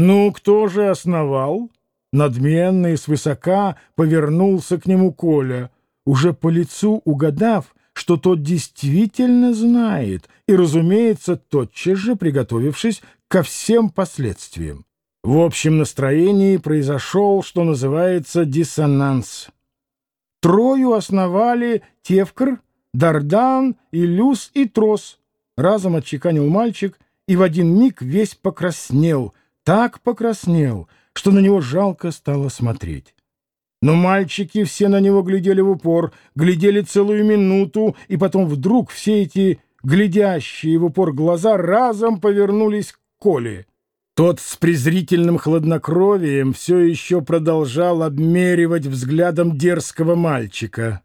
«Ну, кто же основал?» Надменно и свысока повернулся к нему Коля, уже по лицу угадав, что тот действительно знает, и, разумеется, тотчас же приготовившись ко всем последствиям. В общем настроении произошел, что называется, диссонанс. Трою основали Тевкр, Дардан, Илюс и Трос. Разом отчеканил мальчик и в один миг весь покраснел, так покраснел, что на него жалко стало смотреть. Но мальчики все на него глядели в упор, глядели целую минуту, и потом вдруг все эти глядящие в упор глаза разом повернулись к Коле. Тот с презрительным хладнокровием все еще продолжал обмеривать взглядом дерзкого мальчика.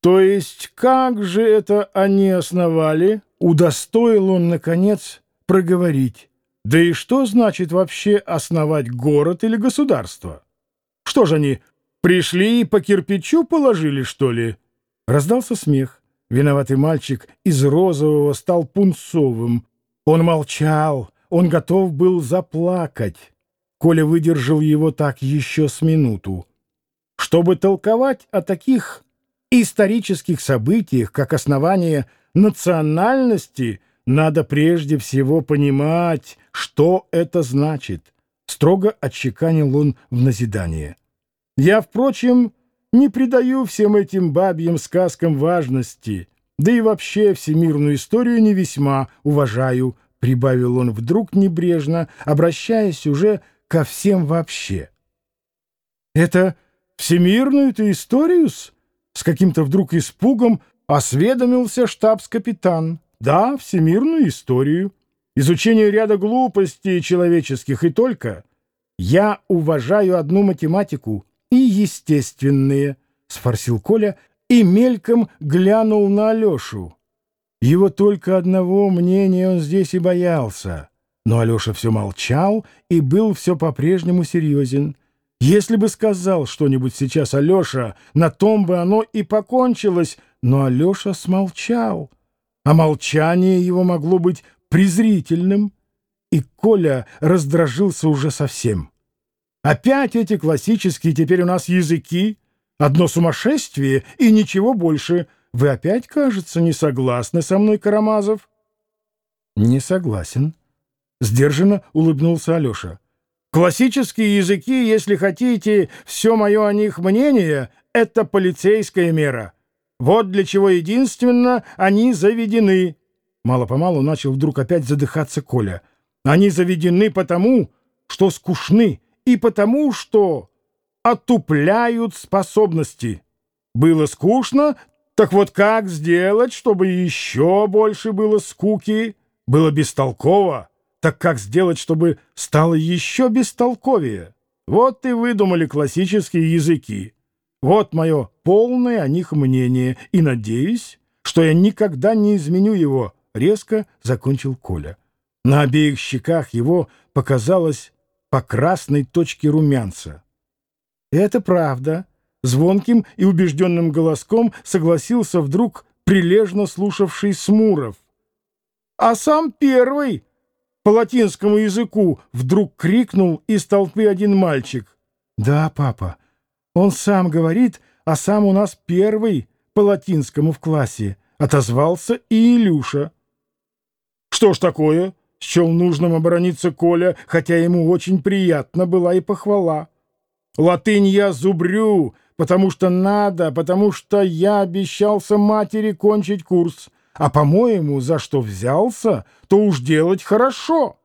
«То есть как же это они основали?» Удостоил он, наконец, проговорить. «Да и что значит вообще основать город или государство? Что же они, пришли и по кирпичу положили, что ли?» Раздался смех. Виноватый мальчик из розового стал пунцовым. Он молчал, он готов был заплакать. Коля выдержал его так еще с минуту. Чтобы толковать о таких исторических событиях, как основание национальности, надо прежде всего понимать, что это значит. Строго отчеканил он в назидание. Я, впрочем, не придаю всем этим бабьим сказкам важности, да и вообще всемирную историю не весьма уважаю, прибавил он вдруг небрежно, обращаясь уже ко всем вообще. «Это всемирную-то историю-с?» С каким-то вдруг испугом осведомился штабс-капитан. «Да, всемирную историю. Изучение ряда глупостей человеческих и только. Я уважаю одну математику и естественные», — сфорсил Коля и мельком глянул на Алешу. Его только одного мнения он здесь и боялся. Но Алеша все молчал и был все по-прежнему серьезен. Если бы сказал что-нибудь сейчас Алеша, на том бы оно и покончилось, но Алеша смолчал. А молчание его могло быть презрительным, и Коля раздражился уже совсем. Опять эти классические теперь у нас языки, одно сумасшествие и ничего больше — вы опять, кажется, не согласны со мной, Карамазов? — Не согласен. Сдержанно улыбнулся Алеша. — Классические языки, если хотите, все мое о них мнение — это полицейская мера. Вот для чего единственно они заведены. Мало-помалу начал вдруг опять задыхаться Коля. Они заведены потому, что скучны, и потому, что отупляют способности. Было скучно, так вот как сделать, чтобы еще больше было скуки, было бестолково? Так как сделать, чтобы стало еще бестолковее? Вот и выдумали классические языки. Вот мое полное о них мнение, и надеюсь, что я никогда не изменю его, — резко закончил Коля. На обеих щеках его показалось по красной точке румянца. — Это правда, Звонким и убежденным голоском согласился вдруг прилежно слушавший Смуров. «А сам первый!» По латинскому языку вдруг крикнул из толпы один мальчик. «Да, папа, он сам говорит, а сам у нас первый по латинскому в классе», — отозвался и Илюша. «Что ж такое?» — счел нужным оборониться Коля, хотя ему очень приятно была и похвала. «Латынь я зубрю, потому что надо, потому что я обещался матери кончить курс, а, по-моему, за что взялся, то уж делать хорошо.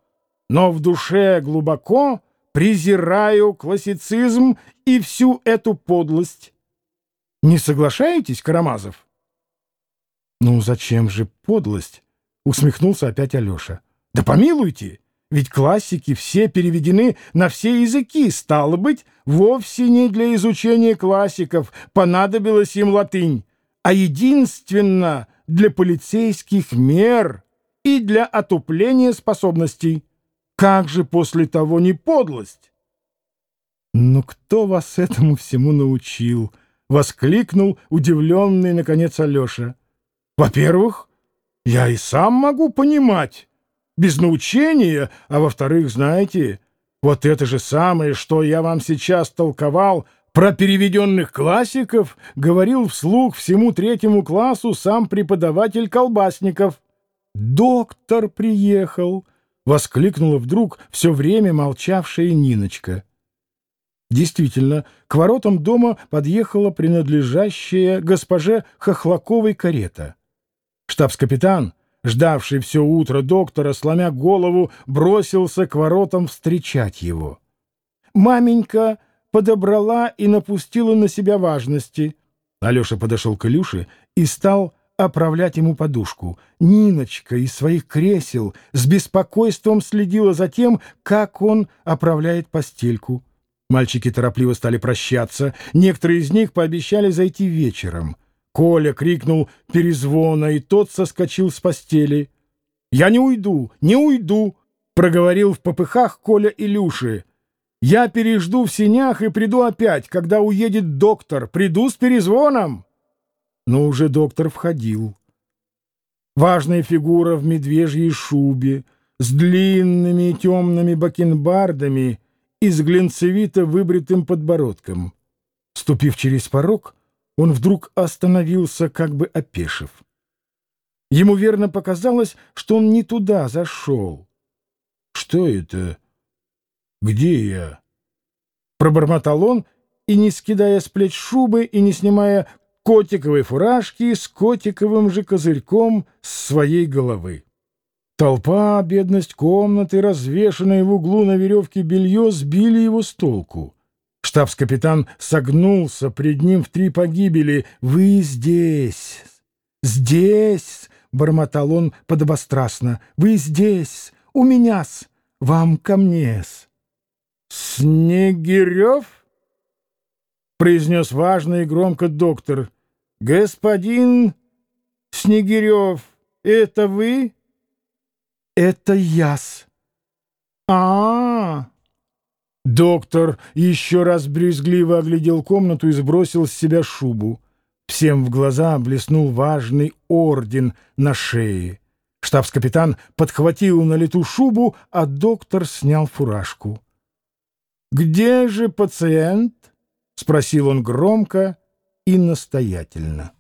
Но в душе глубоко презираю классицизм и всю эту подлость. Не соглашаетесь, Карамазов? — Ну, зачем же подлость? — усмехнулся опять Алеша. — Да помилуйте! Ведь классики все переведены на все языки, стало быть, вовсе не для изучения классиков понадобилась им латынь, а единственно для полицейских мер и для отупления способностей. Как же после того не подлость? «Ну кто вас этому всему научил?» — воскликнул удивленный, наконец, Алеша. «Во-первых, я и сам могу понимать». без научения, а во-вторых, знаете, вот это же самое, что я вам сейчас толковал про переведенных классиков, говорил вслух всему третьему классу сам преподаватель Колбасников. «Доктор приехал!» — воскликнула вдруг все время молчавшая Ниночка. Действительно, к воротам дома подъехала принадлежащая госпоже Хохлаковой карета. Штабс-капитан, ждавший все утро доктора, сломя голову, бросился к воротам встречать его. Маменька подобрала и напустила на себя важности. Алеша подошел к Илюше и стал оправлять ему подушку. Ниночка из своих кресел с беспокойством следила за тем, как он оправляет постельку. Мальчики торопливо стали прощаться. Некоторые из них пообещали зайти вечером. Коля крикнул перезвона, и тот соскочил с постели. «Я не уйду, не уйду!» — проговорил в попыхах Коля Илюши. «Я пережду в синях и приду опять, когда уедет доктор. Приду с перезвоном!» Но уже доктор входил. Важная фигура в медвежьей шубе, с длинными темными бакенбардами — и с глинцевито выбритым подбородком. Ступив через порог, он вдруг остановился, как бы опешив. Ему верно показалось, что он не туда зашел. «Что это? Где я?» Пробормотал он, и, не скидая с плеч шубы и не снимая котиковой фуражки, с котиковым же козырьком с своей головы. Толпа, бедность комнаты, развешанное в углу на веревке белье, сбили его с толку. Штабс-капитан согнулся пред ним в три погибели. «Вы здесь! Здесь!» — бормотал он подобострастно. «Вы здесь! У меня-с! Вам ко мне-с!» «Снегирев?» — произнес важно и громко доктор. «Господин Снегирев, это вы?» Это яс. А, -а, а Доктор еще раз брезгливо оглядел комнату и сбросил с себя шубу. Всем в глаза блеснул важный орден на шее. Штабс-капитан подхватил на лету шубу, а доктор снял фуражку. «Где же пациент?» — спросил он громко и настоятельно.